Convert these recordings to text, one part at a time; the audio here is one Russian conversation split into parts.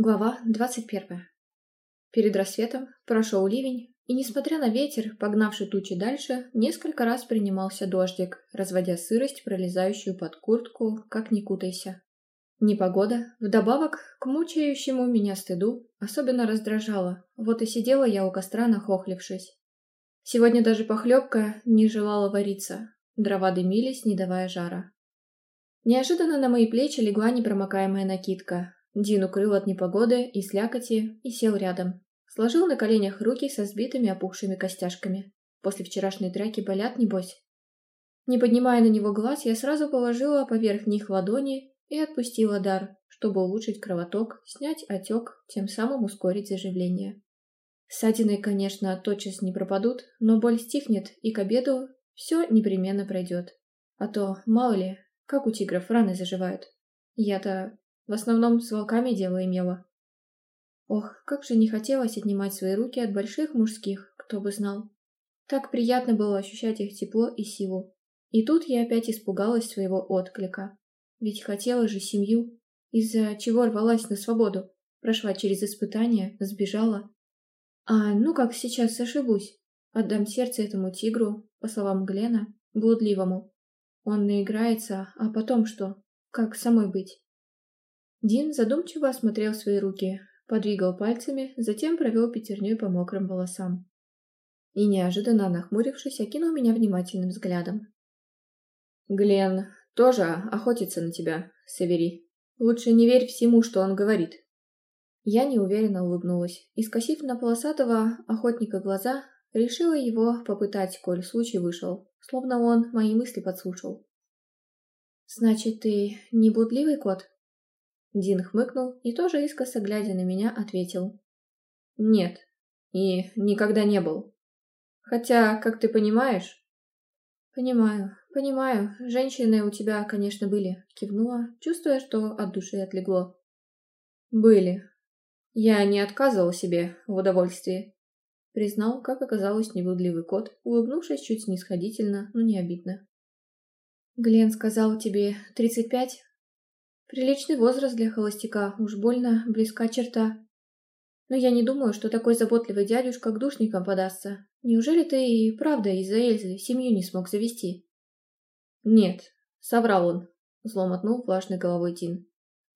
Глава 21. Перед рассветом прошел ливень, и, несмотря на ветер, погнавший тучи дальше, несколько раз принимался дождик, разводя сырость, пролезающую под куртку, как не кутайся. Непогода, вдобавок к мучающему меня стыду, особенно раздражала, вот и сидела я у костра, нахохлившись. Сегодня даже похлебка не желала вариться, дрова дымились, не давая жара. Неожиданно на мои плечи легла непромокаемая накидка, Дин укрыл от непогоды и слякоти и сел рядом. Сложил на коленях руки со сбитыми опухшими костяшками. После вчерашней драки болят, небось. Не поднимая на него глаз, я сразу положила поверх них ладони и отпустила дар, чтобы улучшить кровоток, снять отек, тем самым ускорить заживление. Ссадины, конечно, тотчас не пропадут, но боль стихнет, и к обеду все непременно пройдет. А то, мало ли, как у тигров раны заживают. Я-то в основном с волками дело имела. Ох, как же не хотелось отнимать свои руки от больших мужских, кто бы знал. Так приятно было ощущать их тепло и силу. И тут я опять испугалась своего отклика. Ведь хотела же семью, из-за чего рвалась на свободу, прошла через испытания, сбежала. А ну как сейчас ошибусь, отдам сердце этому тигру, по словам Глена, блудливому. Он наиграется, а потом что? Как самой быть? Дин задумчиво осмотрел свои руки, подвигал пальцами, затем провел пятерней по мокрым волосам. И неожиданно, нахмурившись, окинул меня внимательным взглядом. «Глен тоже охотится на тебя, Савери. Лучше не верь всему, что он говорит». Я неуверенно улыбнулась и, скосив на полосатого охотника глаза, решила его попытать, коль случай вышел, словно он мои мысли подслушал. «Значит, ты не блудливый кот?» Дин хмыкнул и тоже искоса глядя на меня ответил. «Нет, и никогда не был. Хотя, как ты понимаешь...» «Понимаю, понимаю. Женщины у тебя, конечно, были», — кивнула, чувствуя, что от души отлегло. «Были. Я не отказывал себе в удовольствии», — признал, как оказалось, невыдливый кот, улыбнувшись чуть снисходительно, но не обидно. «Глен сказал тебе тридцать пять?» Приличный возраст для холостяка, уж больно близка черта. Но я не думаю, что такой заботливый дядюшка к душникам подастся. Неужели ты и правда из-за Эльзы семью не смог завести? Нет, соврал он, злом отнул влажной головой Тин.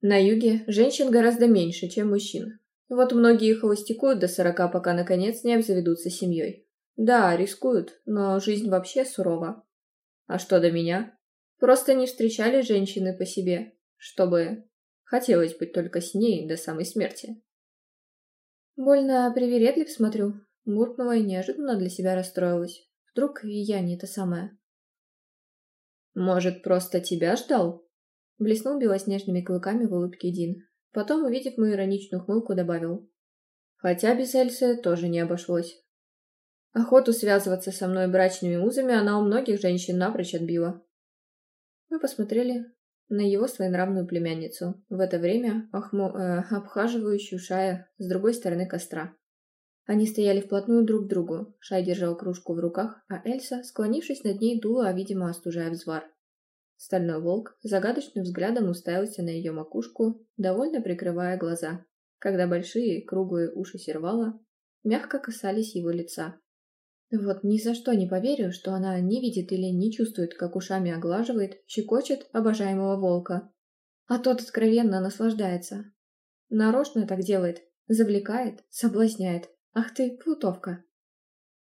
На юге женщин гораздо меньше, чем мужчин. Вот многие холостякуют до сорока, пока наконец не обзаведутся семьей. Да, рискуют, но жизнь вообще сурова. А что до меня? Просто не встречали женщины по себе, чтобы хотелось быть только с ней до самой смерти. Больно привередлив смотрю, буркнула и неожиданно для себя расстроилась. Вдруг и я не та самая. «Может, просто тебя ждал?» Блеснул белоснежными клыками в улыбке Дин. Потом, увидев мою ироничную хмылку, добавил. Хотя без Эльсы тоже не обошлось. Охоту связываться со мной брачными узами она у многих женщин напрочь отбила. Мы посмотрели на его своенравную племянницу, в это время охмо, э, обхаживающую Шая с другой стороны костра. Они стояли вплотную друг к другу, Шай держал кружку в руках, а Эльса, склонившись над ней, дула, видимо, остужая взвар. Стальной волк загадочным взглядом уставился на ее макушку, довольно прикрывая глаза, когда большие круглые уши сервала мягко касались его лица. Вот ни за что не поверю, что она не видит или не чувствует, как ушами оглаживает, щекочет обожаемого волка. А тот откровенно наслаждается. Нарочно так делает, завлекает, соблазняет. Ах ты, плутовка.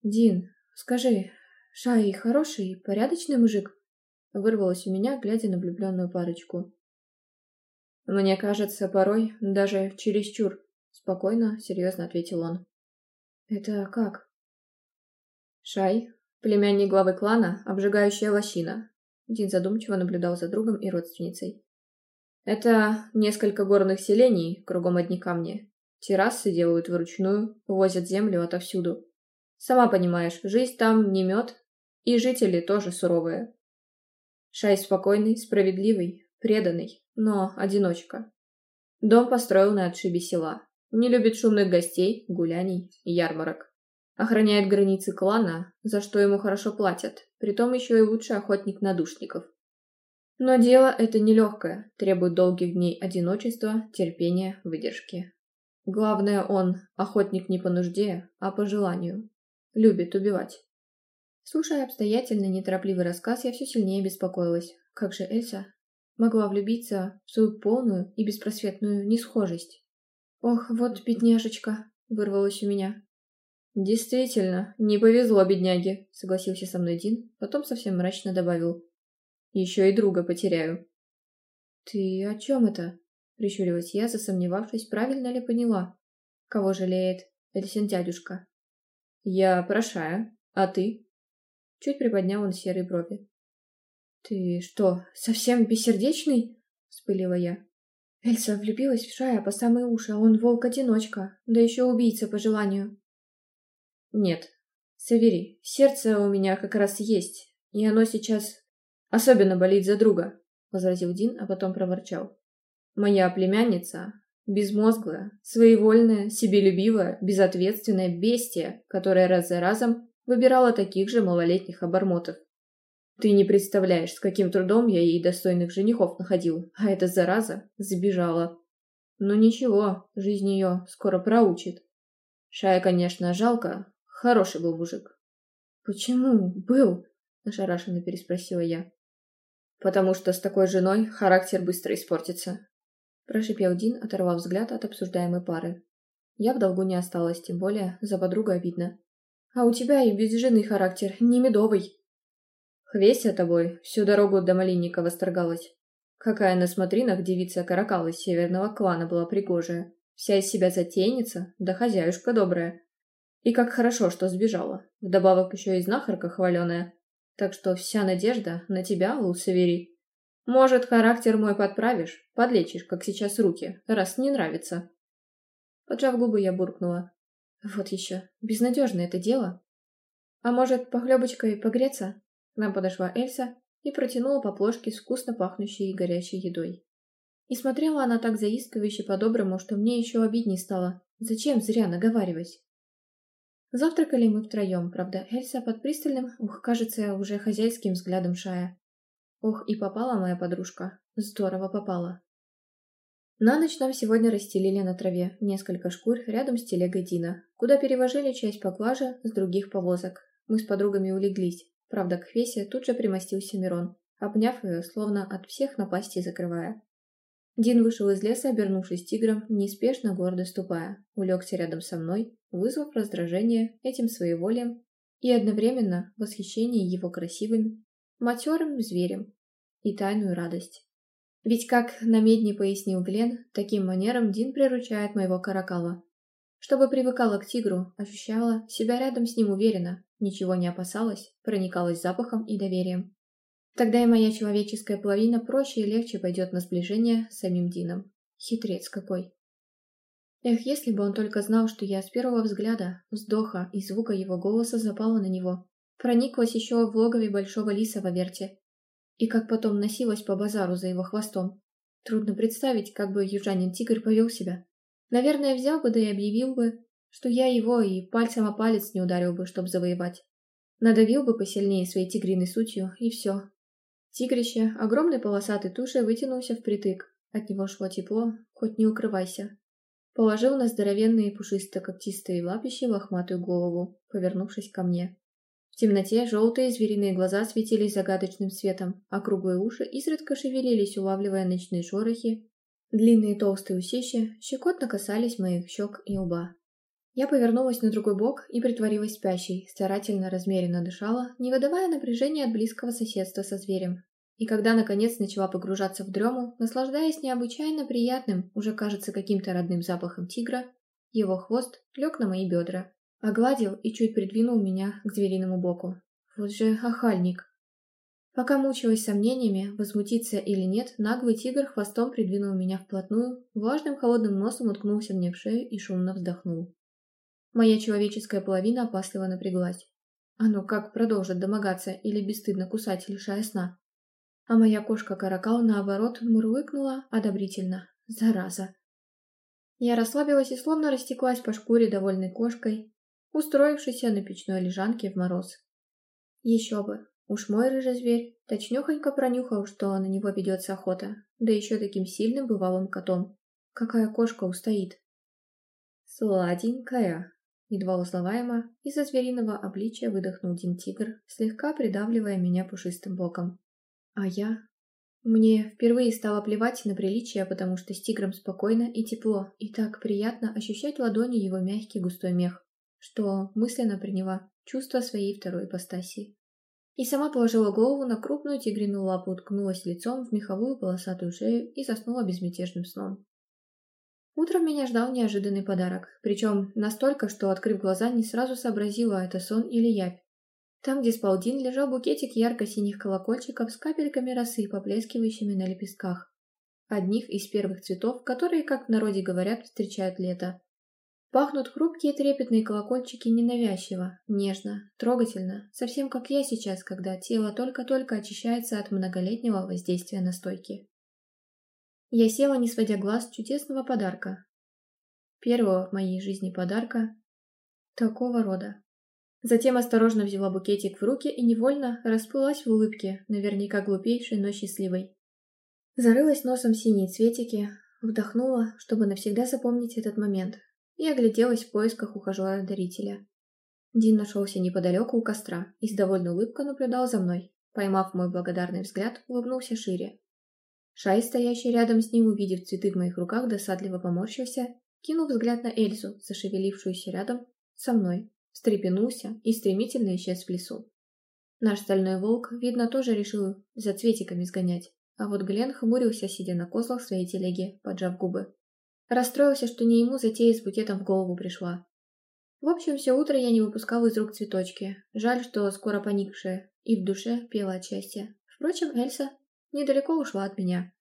Дин, скажи, Шай хороший, порядочный мужик? Вырвалось у меня, глядя на влюбленную парочку. Мне кажется, порой даже чересчур, спокойно, серьезно ответил он. Это как? Шай, племянник главы клана, обжигающая лощина. Дин задумчиво наблюдал за другом и родственницей. Это несколько горных селений, кругом одни камни. Террасы делают вручную, возят землю отовсюду. Сама понимаешь, жизнь там не мед, и жители тоже суровые. Шай спокойный, справедливый, преданный, но одиночка. Дом построил на отшибе села. Не любит шумных гостей, гуляний и ярмарок. Охраняет границы клана, за что ему хорошо платят, притом еще и лучший охотник на душников. Но дело это нелегкое, требует долгих дней одиночества, терпения, выдержки. Главное, он охотник не по нужде, а по желанию. Любит убивать. Слушая обстоятельный, неторопливый рассказ, я все сильнее беспокоилась. Как же Эльса могла влюбиться в свою полную и беспросветную несхожесть? «Ох, вот бедняжечка!» — вырвалось у меня. «Действительно, не повезло бедняге», — согласился со мной Дин, потом совсем мрачно добавил. «Еще и друга потеряю». «Ты о чем это?» — прищурилась я, засомневавшись, правильно ли поняла. «Кого жалеет Эльсин дядюшка?» «Я прошая, а ты?» Чуть приподнял он серые брови. «Ты что, совсем бессердечный?» — вспылила я. Эльса влюбилась в Шая по самые уши, а он волк-одиночка, да еще убийца по желанию. Нет. Савери, сердце у меня как раз есть, и оно сейчас особенно болит за друга, возразил Дин, а потом проворчал. Моя племянница безмозглая, своевольная, себелюбивая, безответственная бестия, которая раз за разом выбирала таких же малолетних обормотов. Ты не представляешь, с каким трудом я ей достойных женихов находил, а эта зараза сбежала. Но ничего, жизнь ее скоро проучит. Шая, конечно, жалко, Хороший был мужик. Почему был? Ошарашенно переспросила я. Потому что с такой женой характер быстро испортится. Прошипел Дин, оторвав взгляд от обсуждаемой пары. Я в долгу не осталась, тем более за подругу обидно. А у тебя и без жены характер, не медовый. Хвеся тобой, всю дорогу до Малинника восторгалась. Какая на смотринах девица каракала из северного клана была пригожая. Вся из себя затейница, да хозяюшка добрая. И как хорошо, что сбежала. Вдобавок еще и знахарка хваленая. Так что вся надежда на тебя, Лулсевери. Может, характер мой подправишь, подлечишь, как сейчас руки, раз не нравится. Поджав губы, я буркнула. Вот еще, безнадежное это дело. А может, похлебочкой погреться? К нам подошла Эльса и протянула по плошке с вкусно пахнущей и горячей едой. И смотрела она так заискивающе по-доброму, что мне еще обиднее стало. Зачем зря наговаривать? Завтракали мы втроем, правда, Эльса под пристальным, ух, кажется, уже хозяйским взглядом Шая. Ох, и попала моя подружка. Здорово попала. На ночь нам сегодня расстелили на траве несколько шкур рядом с телегой Дина, куда перевожили часть поклажа с других повозок. Мы с подругами улеглись. Правда, к Хвесе тут же примостился Мирон, обняв ее, словно от всех напастей закрывая. Дин вышел из леса, обернувшись тигром, неспешно гордо ступая. Улегся рядом со мной, вызвав раздражение этим своеволием и одновременно восхищение его красивым, матерым зверем и тайную радость. Ведь, как намедни пояснил Глен, таким манером Дин приручает моего каракала. Чтобы привыкала к тигру, ощущала себя рядом с ним уверенно, ничего не опасалась, проникалась запахом и доверием. Тогда и моя человеческая половина проще и легче пойдет на сближение с самим Дином. Хитрец какой. Эх, если бы он только знал, что я с первого взгляда, вздоха и звука его голоса запала на него. Прониклась еще в логове большого лиса в Аверте. И как потом носилась по базару за его хвостом. Трудно представить, как бы южанин-тигр повел себя. Наверное, взял бы да и объявил бы, что я его и пальцем о палец не ударил бы, чтобы завоевать. Надавил бы посильнее своей тигриной сутью, и все. Тигрище, огромной полосатой тушей, вытянулся впритык. От него шло тепло, хоть не укрывайся. Положил на здоровенные пушисто-когтистые лапищи лохматую голову, повернувшись ко мне. В темноте желтые звериные глаза светились загадочным светом, а круглые уши изредка шевелились, улавливая ночные шорохи. Длинные толстые усища щекотно касались моих щек и лба. Я повернулась на другой бок и притворилась спящей, старательно размеренно дышала, не выдавая напряжения от близкого соседства со зверем. И когда, наконец, начала погружаться в дрему, наслаждаясь необычайно приятным, уже кажется каким-то родным запахом тигра, его хвост лег на мои бедра, огладил и чуть придвинул меня к звериному боку. Вот же охальник. Пока мучилась сомнениями, возмутиться или нет, наглый тигр хвостом придвинул меня вплотную, влажным холодным носом уткнулся мне в шею и шумно вздохнул. Моя человеческая половина опасливо напряглась. А ну как продолжит домогаться или бесстыдно кусать, лишая сна. А моя кошка-каракал, наоборот, мурлыкнула одобрительно. Зараза. Я расслабилась и словно растеклась по шкуре довольной кошкой, устроившейся на печной лежанке в мороз. Еще бы, уж мой рыжий зверь точнёхонько пронюхал, что на него ведется охота, да еще таким сильным бывалым котом. Какая кошка устоит? «Сладенькая», Едва узнаваемо, из-за звериного обличия выдохнул один Тигр, слегка придавливая меня пушистым боком. А я? Мне впервые стало плевать на приличие, потому что с тигром спокойно и тепло, и так приятно ощущать ладони его мягкий густой мех, что мысленно приняла чувство своей второй ипостаси. И сама положила голову на крупную тигриную лапу, уткнулась лицом в меховую полосатую шею и заснула безмятежным сном. Утром меня ждал неожиданный подарок, причем настолько, что, открыв глаза, не сразу сообразила, это сон или явь. Там, где спал Дин, лежал букетик ярко-синих колокольчиков с капельками росы, поплескивающими на лепестках. Одних из первых цветов, которые, как в народе говорят, встречают лето. Пахнут хрупкие трепетные колокольчики ненавязчиво, нежно, трогательно, совсем как я сейчас, когда тело только-только очищается от многолетнего воздействия настойки. Я села, не сводя глаз чудесного подарка. Первого в моей жизни подарка такого рода. Затем осторожно взяла букетик в руки и невольно расплылась в улыбке, наверняка глупейшей, но счастливой. Зарылась носом в синие цветики, вдохнула, чтобы навсегда запомнить этот момент, и огляделась в поисках ухажера дарителя. Дин нашелся неподалеку у костра и с довольной улыбкой наблюдал за мной. Поймав мой благодарный взгляд, улыбнулся шире, Шай, стоящий рядом с ним, увидев цветы в моих руках, досадливо поморщился, кинул взгляд на Эльзу, зашевелившуюся рядом со мной, встрепенулся и стремительно исчез в лесу. Наш стальной волк, видно, тоже решил за цветиками сгонять, а вот Глен хмурился, сидя на козлах своей телеги, поджав губы. Расстроился, что не ему затея с букетом в голову пришла. В общем, все утро я не выпускал из рук цветочки. Жаль, что скоро поникшая, и в душе пела от счастья. Впрочем, Эльса недалеко ушла от меня.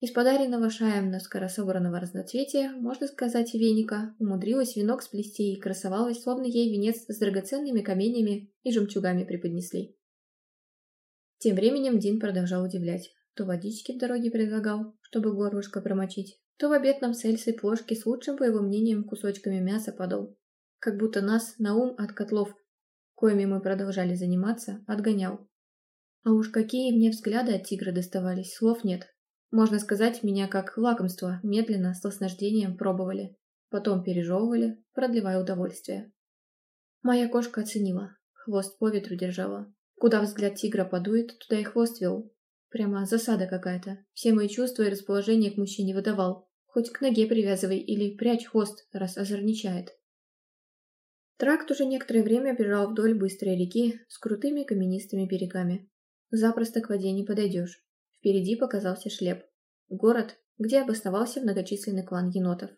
Из подаренного Шаемна скорособранного разноцветия, можно сказать, веника, умудрилась венок сплести и красовалась, словно ей венец с драгоценными каменями и жемчугами преподнесли. Тем временем Дин продолжал удивлять. То водички в дороге предлагал, чтобы горлышко промочить, то в обед нам с Эльсой плошки с лучшим, по его мнением, кусочками мяса подал. Как будто нас на ум от котлов, коими мы продолжали заниматься, отгонял. А уж какие мне взгляды от тигра доставались, слов нет. Можно сказать, меня как лакомство медленно, с наслаждением пробовали. Потом пережевывали, продлевая удовольствие. Моя кошка оценила. Хвост по ветру держала. Куда взгляд тигра подует, туда и хвост вел. Прямо засада какая-то. Все мои чувства и расположение к мужчине выдавал. Хоть к ноге привязывай или прячь хвост, раз озорничает. Тракт уже некоторое время бежал вдоль быстрой реки с крутыми каменистыми берегами. Запросто к воде не подойдешь. Впереди показался шлеп. Город, где обосновался многочисленный клан енотов.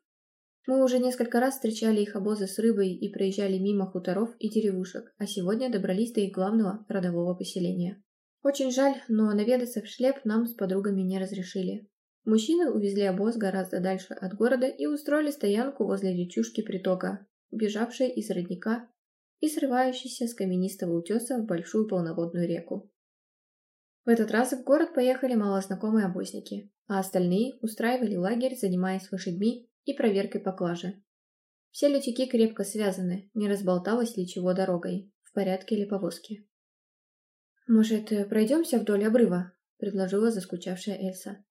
Мы уже несколько раз встречали их обозы с рыбой и проезжали мимо хуторов и деревушек, а сегодня добрались до их главного родового поселения. Очень жаль, но наведаться в шлеп нам с подругами не разрешили. Мужчины увезли обоз гораздо дальше от города и устроили стоянку возле речушки притока, бежавшей из родника и срывающейся с каменистого утеса в большую полноводную реку. В этот раз в город поехали малознакомые обозники, а остальные устраивали лагерь, занимаясь лошадьми и проверкой поклажи. Все лютики крепко связаны, не разболталось ли чего дорогой, в порядке ли повозки. «Может, пройдемся вдоль обрыва?» – предложила заскучавшая Эльса.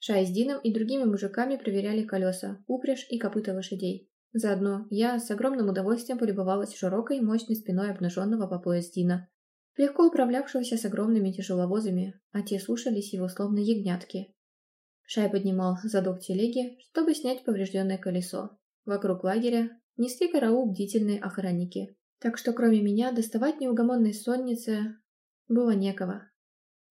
Шай с Дином и другими мужиками проверяли колеса, упряжь и копыта лошадей. Заодно я с огромным удовольствием полюбовалась широкой, мощной спиной обнаженного по пояс Дина, легко управлявшегося с огромными тяжеловозами, а те слушались его словно ягнятки. Шай поднимал задок телеги, чтобы снять поврежденное колесо. Вокруг лагеря несли караул бдительные охранники. Так что кроме меня доставать неугомонной соннице было некого.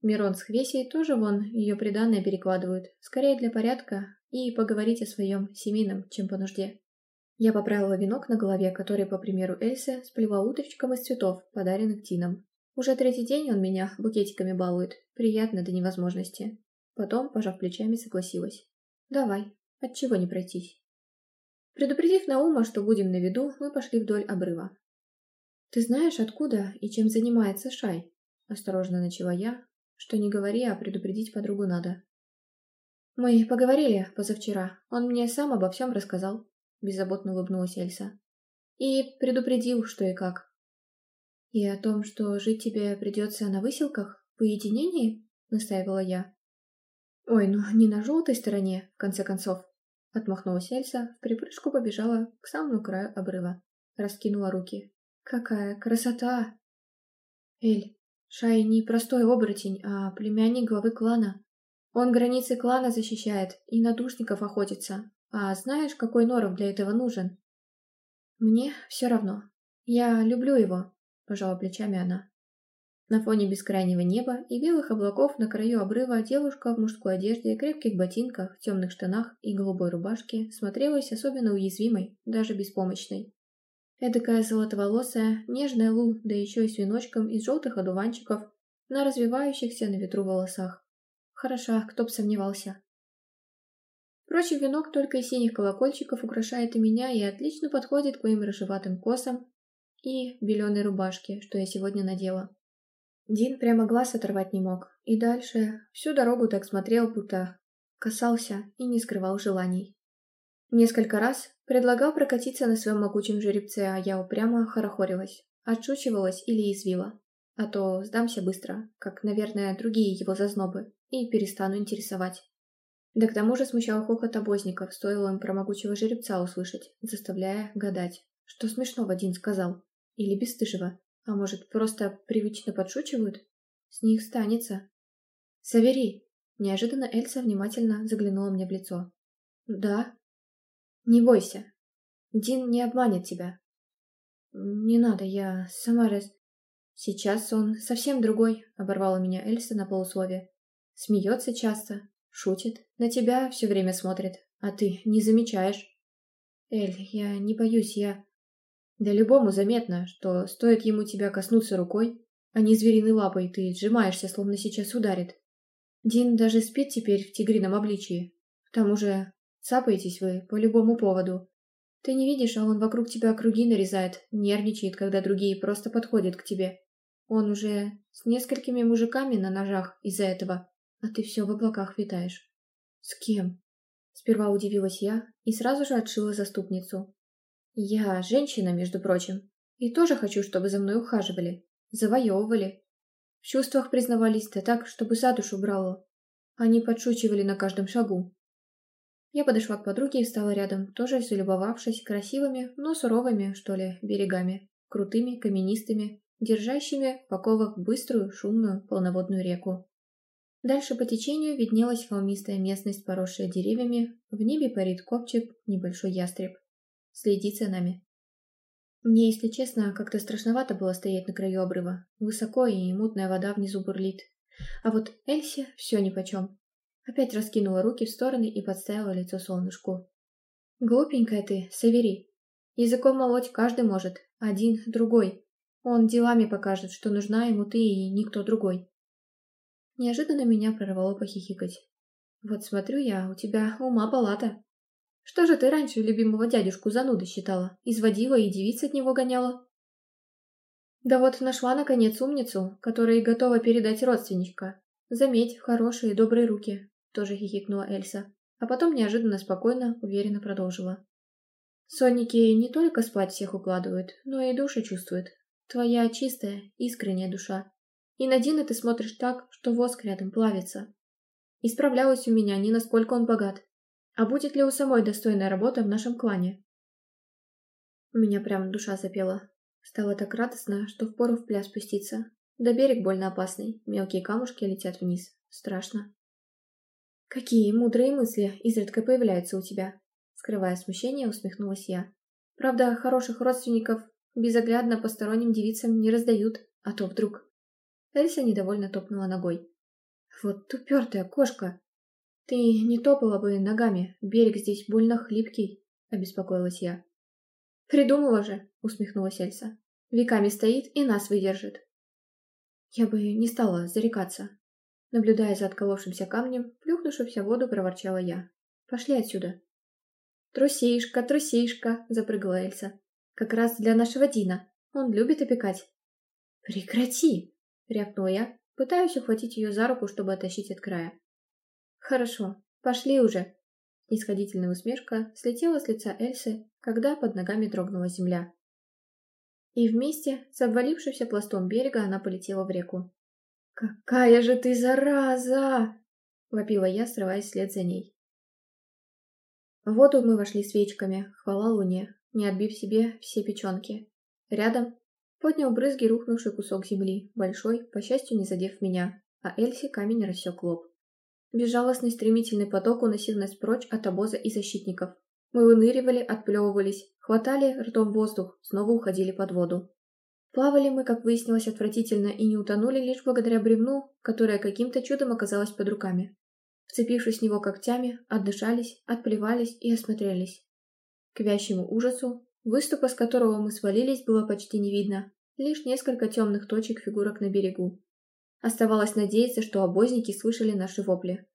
Мирон с Хвесей тоже вон ее приданное перекладывают, скорее для порядка и поговорить о своем семейном, чем по нужде. Я поправила венок на голове, который, по примеру Эльсы, сплела утречком из цветов, подаренных Тином. Уже третий день он меня букетиками балует. Приятно до невозможности. Потом, пожав плечами, согласилась. Давай, от чего не пройтись. Предупредив Наума, что будем на виду, мы пошли вдоль обрыва. Ты знаешь, откуда и чем занимается Шай? Осторожно начала я. Что не говори, а предупредить подругу надо. Мы поговорили позавчера. Он мне сам обо всем рассказал. Беззаботно улыбнулась Эльса. И предупредил, что и как и о том, что жить тебе придется на выселках, в уединении?» — настаивала я. «Ой, ну не на желтой стороне, в конце концов!» — отмахнулась Эльса, в припрыжку побежала к самому краю обрыва. Раскинула руки. «Какая красота!» «Эль, Шай не простой оборотень, а племянник главы клана. Он границы клана защищает и на душников охотится. А знаешь, какой норов для этого нужен?» «Мне все равно. Я люблю его, – пожала плечами она. На фоне бескрайнего неба и белых облаков на краю обрыва девушка в мужской одежде, крепких ботинках, темных штанах и голубой рубашке смотрелась особенно уязвимой, даже беспомощной. Эдакая золотоволосая, нежная Лу, да еще и с веночком из желтых одуванчиков на развивающихся на ветру волосах. Хороша, кто б сомневался. Впрочем, венок только из синих колокольчиков украшает и меня и отлично подходит к моим рыжеватым косам, и беленой рубашке, что я сегодня надела. Дин прямо глаз оторвать не мог, и дальше всю дорогу так смотрел, будто касался и не скрывал желаний. Несколько раз предлагал прокатиться на своем могучем жеребце, а я упрямо хорохорилась, отшучивалась или извила. А то сдамся быстро, как, наверное, другие его зазнобы, и перестану интересовать. Да к тому же смущал хохот обозников, стоило им про могучего жеребца услышать, заставляя гадать, что смешного Дин сказал. Или бесстыжего, А может, просто привычно подшучивают? С них станется. «Саверий!» Неожиданно Эльса внимательно заглянула мне в лицо. «Да?» «Не бойся. Дин не обманет тебя». «Не надо, я сама раз...» «Сейчас он совсем другой», — оборвала меня Эльса на полуслове. «Смеется часто, шутит, на тебя все время смотрит, а ты не замечаешь». «Эль, я не боюсь, я...» Да любому заметно, что стоит ему тебя коснуться рукой, а не звериной лапой, ты сжимаешься, словно сейчас ударит. Дин даже спит теперь в тигрином обличии. К тому же цапаетесь вы по любому поводу. Ты не видишь, а он вокруг тебя круги нарезает, нервничает, когда другие просто подходят к тебе. Он уже с несколькими мужиками на ножах из-за этого, а ты все в облаках витаешь. С кем? Сперва удивилась я и сразу же отшила заступницу. Я женщина, между прочим, и тоже хочу, чтобы за мной ухаживали, завоевывали. В чувствах признавались-то так, чтобы за душу брало. Они подшучивали на каждом шагу. Я подошла к подруге и встала рядом, тоже залюбовавшись красивыми, но суровыми, что ли, берегами, крутыми, каменистыми, держащими в поковах быструю, шумную, полноводную реку. Дальше по течению виднелась холмистая местность, поросшая деревьями, в небе парит копчик, небольшой ястреб следить за нами. Мне, если честно, как-то страшновато было стоять на краю обрыва. Высоко и мутная вода внизу бурлит. А вот Эльсе все нипочем. Опять раскинула руки в стороны и подставила лицо солнышку. «Глупенькая ты, Савери. Языком молоть каждый может. Один, другой. Он делами покажет, что нужна ему ты и никто другой». Неожиданно меня прорвало похихикать. «Вот смотрю я, у тебя ума палата. Что же ты раньше любимого дядюшку зануды считала, изводила и девиц от него гоняла? Да вот нашла, наконец, умницу, которая готова передать родственничка. Заметь, в хорошие, добрые руки, тоже хихикнула Эльса, а потом неожиданно спокойно, уверенно продолжила. Сонники не только спать всех укладывают, но и души чувствуют. Твоя чистая, искренняя душа. И на Дина ты смотришь так, что воск рядом плавится. Исправлялась у меня, ни насколько он богат, а будет ли у самой достойная работа в нашем клане? У меня прямо душа запела. Стало так радостно, что впору в пляс спуститься. Да берег больно опасный, мелкие камушки летят вниз. Страшно. Какие мудрые мысли изредка появляются у тебя. Скрывая смущение, усмехнулась я. Правда, хороших родственников безоглядно посторонним девицам не раздают, а то вдруг. Эльса недовольно топнула ногой. Вот тупертая кошка. «Ты не топала бы ногами, берег здесь больно хлипкий», — обеспокоилась я. «Придумала же», — усмехнулась Эльса. «Веками стоит и нас выдержит». Я бы не стала зарекаться. Наблюдая за отколовшимся камнем, плюхнувшимся в воду, проворчала я. «Пошли отсюда». «Трусишка, трусишка!» — запрыгала Эльса. «Как раз для нашего Дина. Он любит опекать». «Прекрати!» — рявкнула я, пытаясь ухватить ее за руку, чтобы оттащить от края. «Хорошо, пошли уже!» Исходительная усмешка слетела с лица Эльсы, когда под ногами дрогнула земля. И вместе с обвалившимся пластом берега она полетела в реку. «Какая же ты зараза!» — вопила я, срываясь вслед за ней. В воду мы вошли свечками, хвала луне, не отбив себе все печенки. Рядом поднял брызги рухнувший кусок земли, большой, по счастью, не задев меня, а Эльси камень рассек лоб. Безжалостный стремительный поток уносил нас прочь от обоза и защитников. Мы выныривали, отплевывались, хватали ртом воздух, снова уходили под воду. Плавали мы, как выяснилось, отвратительно и не утонули лишь благодаря бревну, которое каким-то чудом оказалось под руками. Вцепившись в него когтями, отдышались, отплевались и осмотрелись. К вящему ужасу, выступа, с которого мы свалились, было почти не видно, лишь несколько темных точек фигурок на берегу. Оставалось надеяться, что обозники слышали наши вопли.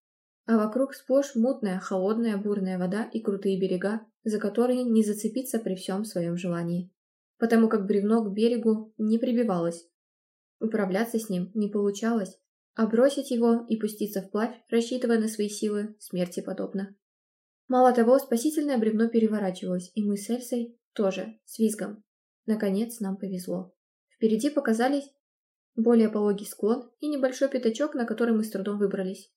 А вокруг сплошь мутная, холодная, бурная вода и крутые берега, за которые не зацепиться при всем своем желании. Потому как бревно к берегу не прибивалось. Управляться с ним не получалось, а бросить его и пуститься вплавь, рассчитывая на свои силы, смерти подобно. Мало того, спасительное бревно переворачивалось, и мы с Эльсой тоже, с визгом. Наконец нам повезло. Впереди показались более пологий склон и небольшой пятачок, на который мы с трудом выбрались.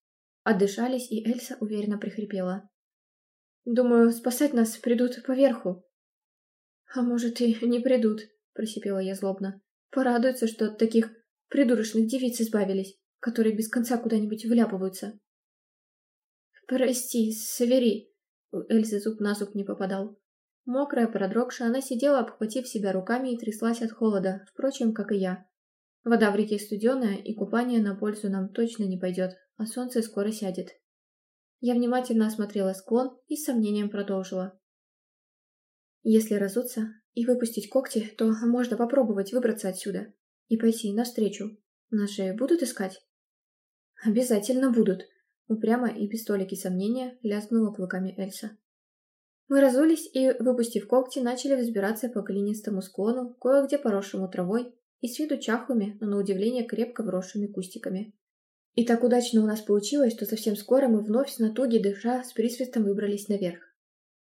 Отдышались, и Эльса уверенно прихрипела. «Думаю, спасать нас придут поверху». «А может, и не придут», — просипела я злобно. «Порадуются, что от таких придурочных девиц избавились, которые без конца куда-нибудь вляпываются». «Прости, Савери», — у зуб на зуб не попадал. Мокрая, продрогшая, она сидела, обхватив себя руками и тряслась от холода, впрочем, как и я. Вода в реке студеная, и купание на пользу нам точно не пойдет, а солнце скоро сядет. Я внимательно осмотрела склон и с сомнением продолжила. Если разуться и выпустить когти, то можно попробовать выбраться отсюда и пойти навстречу. Наши будут искать? Обязательно будут. Упрямо и без толики сомнения лязгнула клыками Эльса. Мы разулись и, выпустив когти, начали взбираться по глинистому склону, кое-где поросшему травой и с виду чахлыми, но на удивление крепко вросшими кустиками. И так удачно у нас получилось, что совсем скоро мы вновь с натуги дыша с присвистом выбрались наверх.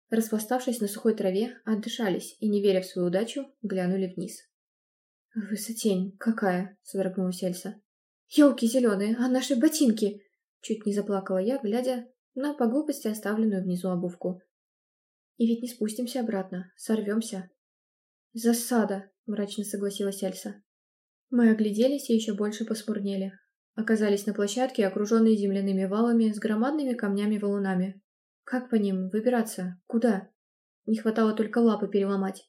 Распластавшись на сухой траве, отдышались и, не веря в свою удачу, глянули вниз. «Высотень какая!» — содрогнулась Эльса. «Елки зеленые, а наши ботинки!» Чуть не заплакала я, глядя на по глупости оставленную внизу обувку. «И ведь не спустимся обратно, сорвемся!» «Засада!» мрачно согласилась Эльса. Мы огляделись и еще больше посмурнели. Оказались на площадке, окруженной земляными валами с громадными камнями-валунами. Как по ним выбираться? Куда? Не хватало только лапы переломать.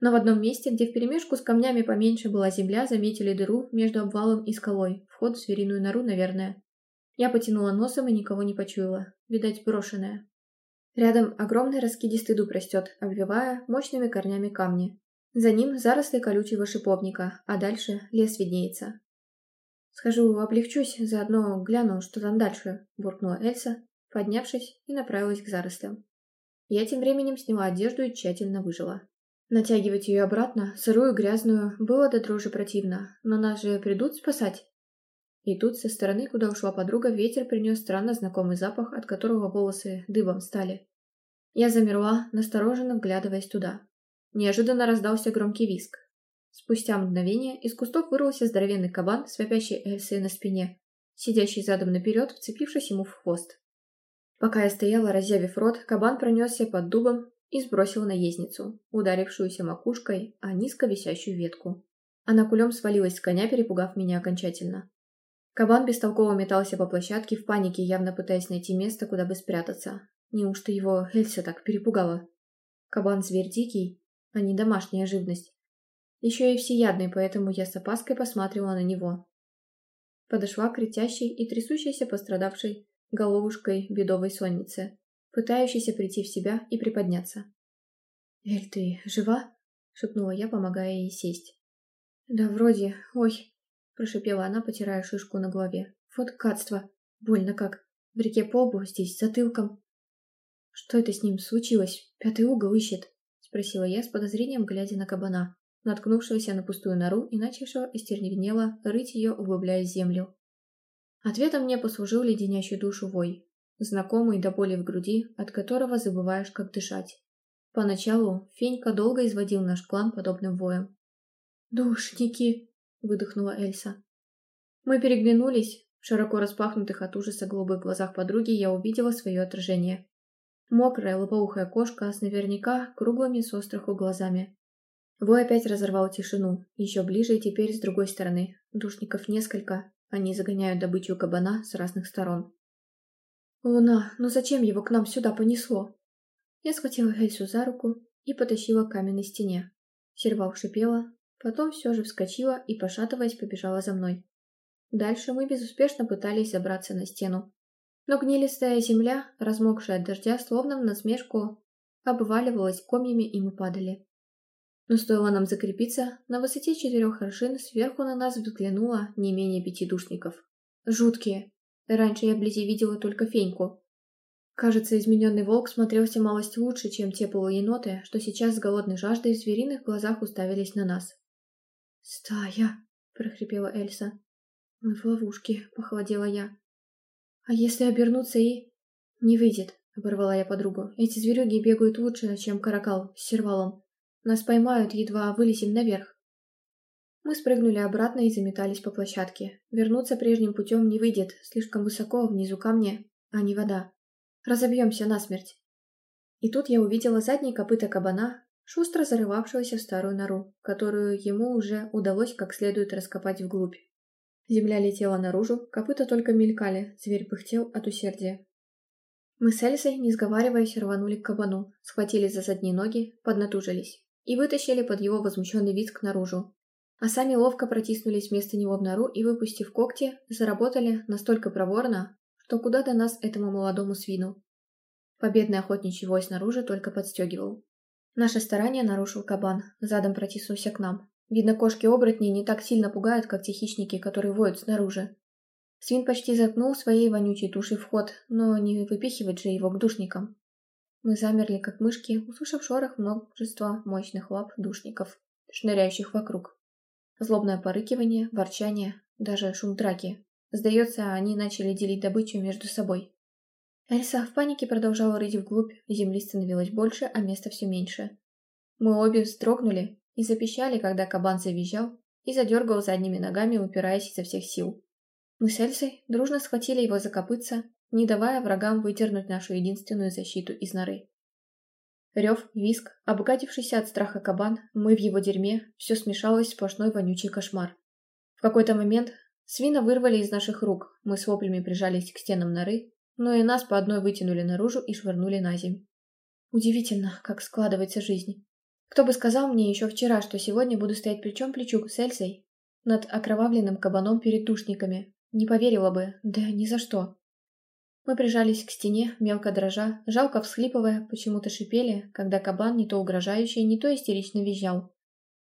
Но в одном месте, где вперемешку с камнями поменьше была земля, заметили дыру между обвалом и скалой. Вход в звериную нору, наверное. Я потянула носом и никого не почуяла. Видать, брошенная. Рядом огромный раскидистый дуб растет, обвивая мощными корнями камни. За ним заросли колючего шиповника, а дальше лес виднеется. «Схожу, облегчусь, заодно гляну, что там дальше», – буркнула Эльса, поднявшись и направилась к зарослям. Я тем временем сняла одежду и тщательно выжила. Натягивать ее обратно, сырую, грязную, было до дрожи противно, но нас же придут спасать. И тут со стороны, куда ушла подруга, ветер принес странно знакомый запах, от которого волосы дыбом стали. Я замерла, настороженно вглядываясь туда. Неожиданно раздался громкий виск. Спустя мгновение из кустов вырвался здоровенный кабан с вопящей Эльсой на спине, сидящий задом наперед, вцепившись ему в хвост. Пока я стояла, разъявив рот, кабан пронесся под дубом и сбросил наездницу, ударившуюся макушкой о низко висящую ветку. Она кулем свалилась с коня, перепугав меня окончательно. Кабан бестолково метался по площадке в панике, явно пытаясь найти место, куда бы спрятаться. Неужто его Эльса так перепугала? Кабан зверь дикий, а не домашняя живность. Еще и всеядный, поэтому я с опаской посматривала на него. Подошла к кричащей и трясущейся пострадавшей головушкой бедовой соннице, пытающейся прийти в себя и приподняться. «Эль, ты жива?» — шепнула я, помогая ей сесть. «Да вроде, ой!» — прошипела она, потирая шишку на голове. «Вот кадство! Больно как! В реке полбу здесь, затылком!» «Что это с ним случилось? Пятый угол ищет!» спросила я с подозрением, глядя на кабана, наткнувшегося на пустую нору и начавшего истерневнело рыть ее, углубляя землю. Ответом мне послужил леденящий душу вой, знакомый до боли в груди, от которого забываешь, как дышать. Поначалу Фенька долго изводил наш клан подобным воем. «Душники!» — выдохнула Эльса. Мы переглянулись. В широко распахнутых от ужаса голубых глазах подруги я увидела свое отражение. Мокрая лопоухая кошка с наверняка круглыми с острых глазами. Вой опять разорвал тишину, еще ближе и теперь с другой стороны. Душников несколько, они загоняют добычу кабана с разных сторон. «Луна, ну зачем его к нам сюда понесло?» Я схватила Хельсу за руку и потащила к каменной стене. Сервал шипела, потом все же вскочила и, пошатываясь, побежала за мной. Дальше мы безуспешно пытались забраться на стену. Но гнилистая земля, размокшая от дождя, словно в насмешку, обваливалась комьями, и мы падали. Но стоило нам закрепиться, на высоте четырех аршин сверху на нас взглянуло не менее пяти душников. Жуткие. Раньше я вблизи видела только феньку. Кажется, измененный волк смотрелся малость лучше, чем те полуеноты, что сейчас с голодной жаждой в звериных глазах уставились на нас. «Стая!» — прохрипела Эльса. «Мы в ловушке», — похолодела я. А если обернуться и... Не выйдет, оборвала я подругу. Эти зверюги бегают лучше, чем каракал с сервалом. Нас поймают, едва вылезем наверх. Мы спрыгнули обратно и заметались по площадке. Вернуться прежним путем не выйдет, слишком высоко, внизу камни, а не вода. Разобьемся насмерть. И тут я увидела задние копыта кабана, шустро зарывавшегося в старую нору, которую ему уже удалось как следует раскопать вглубь. Земля летела наружу, копыта только мелькали, зверь пыхтел от усердия. Мы с Эльзой, не сговариваясь, рванули к кабану, схватили за задние ноги, поднатужились и вытащили под его возмущенный визг наружу. А сами ловко протиснулись вместо него в нору и, выпустив когти, заработали настолько проворно, что куда до нас этому молодому свину. Победный охотничий вой снаружи только подстегивал. Наше старание нарушил кабан, задом протиснулся к нам. Видно, кошки-оборотни не так сильно пугают, как те хищники, которые воют снаружи. Свин почти заткнул своей вонючей тушей вход, но не выпихивать же его к душникам. Мы замерли, как мышки, услышав шорох множества мощных лап душников, шныряющих вокруг. Злобное порыкивание, ворчание, даже шум драки. Сдается, они начали делить добычу между собой. Эльса в панике продолжала рыть вглубь, земли становилось больше, а места все меньше. Мы обе вздрогнули, и запищали, когда кабан завизжал и задергал задними ногами, упираясь изо всех сил. Мы с Эльсой дружно схватили его за копытца, не давая врагам выдернуть нашу единственную защиту из норы. Рев, виск, обогатившийся от страха кабан, мы в его дерьме, все смешалось в сплошной вонючий кошмар. В какой-то момент свина вырвали из наших рук, мы с воплями прижались к стенам норы, но и нас по одной вытянули наружу и швырнули на земь. Удивительно, как складывается жизнь. Кто бы сказал мне еще вчера, что сегодня буду стоять плечом к плечу с Эльсой над окровавленным кабаном перед тушниками. Не поверила бы, да ни за что. Мы прижались к стене, мелко дрожа, жалко всхлипывая, почему-то шипели, когда кабан не то угрожающий, не то истерично визжал.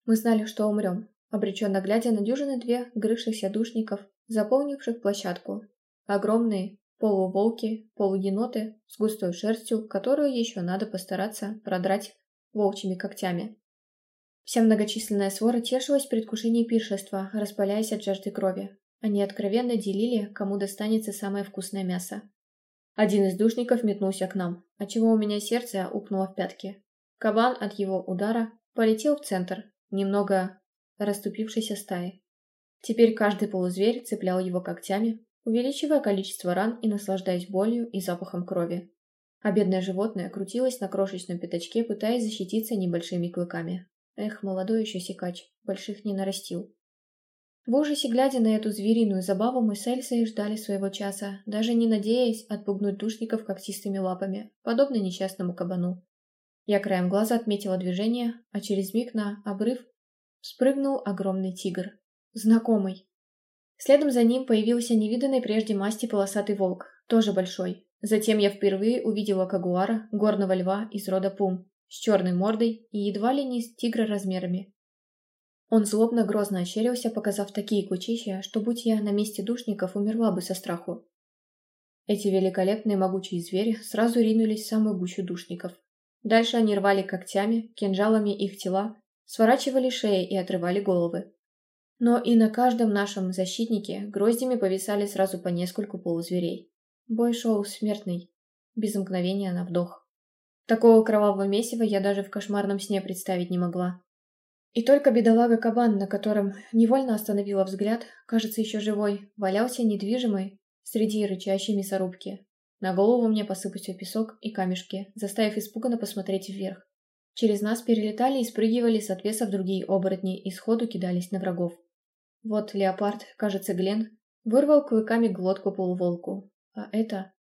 Мы знали, что умрем, обреченно глядя на дюжины две грывшихся душников, заполнивших площадку. Огромные, полуволки, полуеноты с густой шерстью, которую еще надо постараться продрать волчьими когтями. Вся многочисленная свора тешилась в предвкушении пиршества, распаляясь от жажды крови. Они откровенно делили, кому достанется самое вкусное мясо. Один из душников метнулся к нам, отчего у меня сердце упнуло в пятки. Кабан от его удара полетел в центр, немного расступившейся стаи. Теперь каждый полузверь цеплял его когтями, увеличивая количество ран и наслаждаясь болью и запахом крови а бедное животное крутилось на крошечном пятачке, пытаясь защититься небольшими клыками. Эх, молодой еще сикач, больших не нарастил. В ужасе, глядя на эту звериную забаву, мы с Эльсой ждали своего часа, даже не надеясь отпугнуть душников когтистыми лапами, подобно несчастному кабану. Я краем глаза отметила движение, а через миг на обрыв спрыгнул огромный тигр. Знакомый. Следом за ним появился невиданный прежде масти полосатый волк, тоже большой, Затем я впервые увидела кагуара, горного льва из рода Пум, с черной мордой и едва ли не с тигра размерами. Он злобно-грозно ощерился, показав такие кучища, что, будь я на месте душников, умерла бы со страху. Эти великолепные могучие звери сразу ринулись в самую гущу душников. Дальше они рвали когтями, кинжалами их тела, сворачивали шеи и отрывали головы. Но и на каждом нашем защитнике гроздями повисали сразу по нескольку полузверей. Бой шел смертный, без мгновения на вдох. Такого кровавого месива я даже в кошмарном сне представить не могла. И только бедолага кабан, на котором невольно остановила взгляд, кажется еще живой, валялся недвижимый среди рычащей мясорубки. На голову мне посыпался песок и камешки, заставив испуганно посмотреть вверх. Через нас перелетали и спрыгивали с отвесов другие оборотни и сходу кидались на врагов. Вот леопард, кажется, Глен, вырвал клыками глотку полуволку, а это...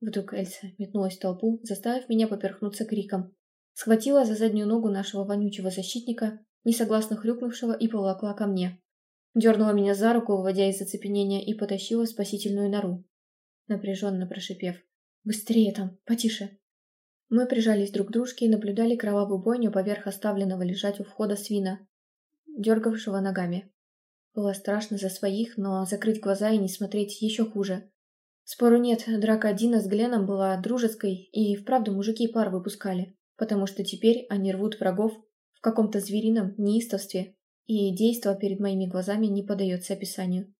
Вдруг Эльса метнулась в толпу, заставив меня поперхнуться криком. Схватила за заднюю ногу нашего вонючего защитника, несогласно хрюкнувшего, и поволокла ко мне. Дернула меня за руку, выводя из зацепенения, и потащила в спасительную нору. Напряженно прошипев. «Быстрее там! Потише!» Мы прижались друг к дружке и наблюдали кровавую бойню поверх оставленного лежать у входа свина, дергавшего ногами. Было страшно за своих, но закрыть глаза и не смотреть еще хуже. Спору нет, драка Дина с Гленом была дружеской, и вправду мужики пар выпускали, потому что теперь они рвут врагов в каком-то зверином неистовстве, и действо перед моими глазами не подается описанию.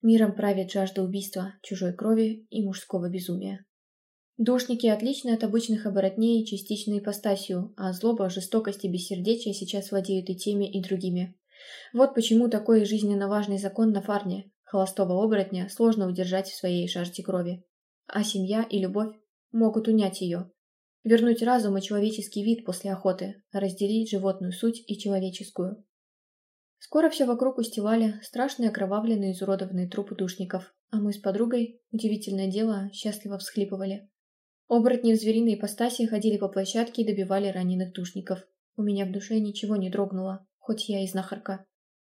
Миром правит жажда убийства, чужой крови и мужского безумия. Душники отличны от обычных оборотней частичной ипостасью, а злоба, жестокость и бессердечие сейчас владеют и теми, и другими. Вот почему такой жизненно важный закон на фарне, Холостого оборотня сложно удержать в своей жажде крови. А семья и любовь могут унять ее. Вернуть разум и человеческий вид после охоты, разделить животную суть и человеческую. Скоро все вокруг устилали страшные окровавленные изуродованные трупы душников, а мы с подругой, удивительное дело, счастливо всхлипывали. Оборотни в звериной ипостаси ходили по площадке и добивали раненых душников. У меня в душе ничего не дрогнуло, хоть я и знахарка.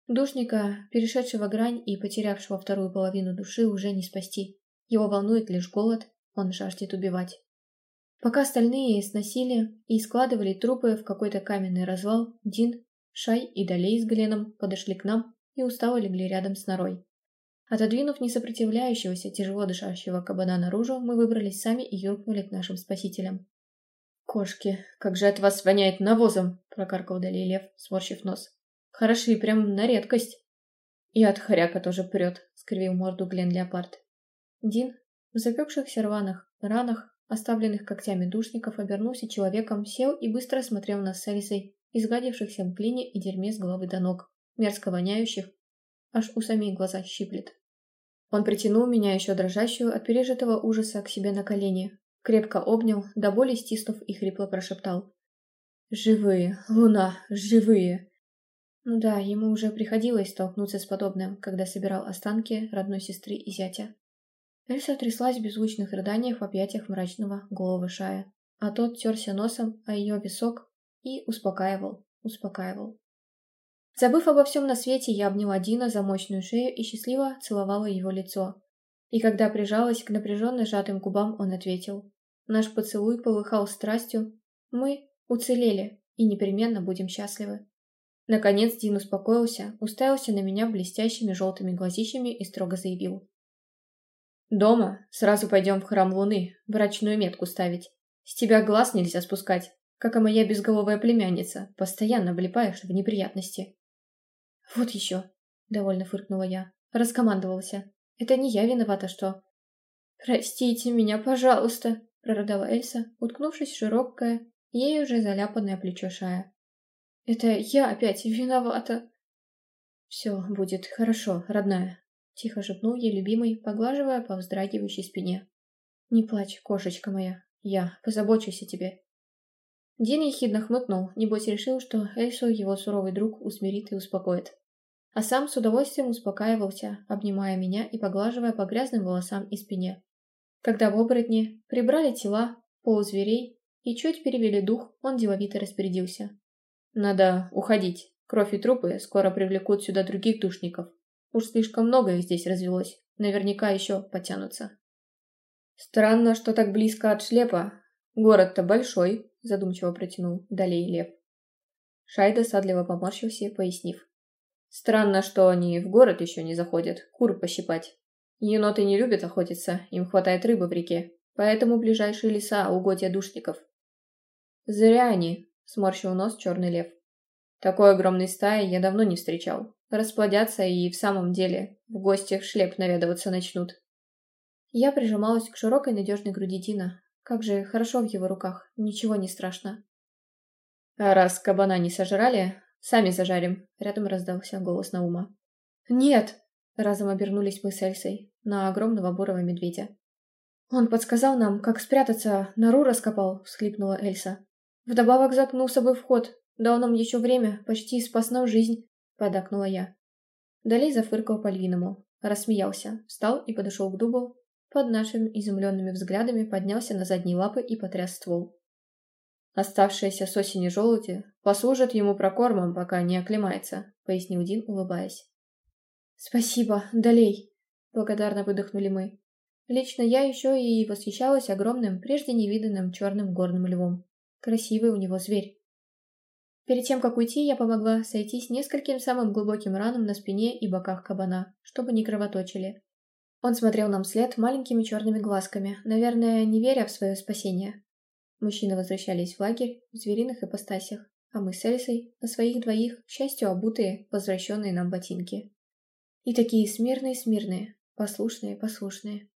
Душника, перешедшего грань и потерявшего вторую половину души, уже не спасти. Его волнует лишь голод, он жаждет убивать. Пока остальные сносили и складывали трупы в какой-то каменный развал, Дин, Шай и Долей с Гленом подошли к нам и устало легли рядом с норой. Отодвинув несопротивляющегося, тяжело дышащего кабана наружу, мы выбрались сами и юркнули к нашим спасителям. «Кошки, как же от вас воняет навозом!» — прокаркал Долей лев, сморщив нос. Хороши прям на редкость. И от хряка тоже прет, скривил морду Глен Леопард. Дин в запекшихся рваных ранах, оставленных когтями душников, обернулся человеком, сел и быстро смотрел на Сэлисой, изгадившихся в глине и дерьме с головы до ног, мерзко воняющих, аж у самих глаза щиплет. Он притянул меня, еще дрожащую от пережитого ужаса, к себе на колени, крепко обнял, до боли стиснув и хрипло прошептал. «Живые, луна, живые! Ну да, ему уже приходилось столкнуться с подобным, когда собирал останки родной сестры и зятя. Эльса тряслась в беззвучных рыданиях в объятиях мрачного головы шая, а тот терся носом о ее висок и успокаивал, успокаивал. Забыв обо всем на свете, я обняла Дина за мощную шею и счастливо целовала его лицо. И когда прижалась к напряженно сжатым губам, он ответил. Наш поцелуй полыхал страстью. Мы уцелели и непременно будем счастливы. Наконец Дин успокоился, уставился на меня блестящими желтыми глазищами и строго заявил. «Дома сразу пойдем в храм Луны, брачную метку ставить. С тебя глаз нельзя спускать, как и моя безголовая племянница, постоянно влипаешь в неприятности». «Вот еще», — довольно фыркнула я, раскомандовался. «Это не я виновата, что...» «Простите меня, пожалуйста», — прорыдала Эльса, уткнувшись в широкое, ей уже заляпанное плечо шая. Это я опять виновата. Все будет хорошо, родная. Тихо шепнул ей любимый, поглаживая по вздрагивающей спине. Не плачь, кошечка моя. Я позабочусь о тебе. Дин ехидно хмыкнул, небось решил, что Эйсу его суровый друг усмирит и успокоит. А сам с удовольствием успокаивался, обнимая меня и поглаживая по грязным волосам и спине. Когда в оборотне прибрали тела, полузверей и чуть перевели дух, он деловито распорядился. Надо уходить. Кровь и трупы скоро привлекут сюда других душников. Уж слишком много их здесь развелось. Наверняка еще потянутся. Странно, что так близко от шлепа. Город-то большой, задумчиво протянул Далей Лев. Шай досадливо поморщился, пояснив. Странно, что они в город еще не заходят, кур пощипать. Еноты не любят охотиться, им хватает рыбы в реке, поэтому ближайшие леса – угодья душников. Зря они, Сморщил нос черный лев. Такой огромной стаи я давно не встречал. Расплодятся и в самом деле в гостях шлеп наведываться начнут. Я прижималась к широкой надежной груди Тина. Как же хорошо в его руках, ничего не страшно. А раз кабана не сожрали, сами зажарим. Рядом раздался голос Наума. Нет! Разом обернулись мы с Эльсой на огромного бурого медведя. «Он подсказал нам, как спрятаться, нору раскопал», — всхлипнула Эльса. Вдобавок заткнул с собой вход. Дал нам еще время, почти спас нам жизнь», — подакнула я. Далей зафыркал по-львиному, рассмеялся, встал и подошел к дубу. Под нашими изумленными взглядами поднялся на задние лапы и потряс ствол. «Оставшиеся с осени желуди послужат ему прокормом, пока не оклемается», — пояснил Дин, улыбаясь. «Спасибо, Далей!» — благодарно выдохнули мы. Лично я еще и восхищалась огромным, прежде невиданным черным горным львом. Красивый у него зверь. Перед тем, как уйти, я помогла сойтись нескольким самым глубоким ранам на спине и боках кабана, чтобы не кровоточили. Он смотрел нам след маленькими черными глазками, наверное, не веря в свое спасение. Мужчины возвращались в лагерь в звериных ипостасях, а мы с Эльсой на своих двоих, к счастью, обутые, возвращенные нам ботинки. И такие смирные-смирные, послушные-послушные.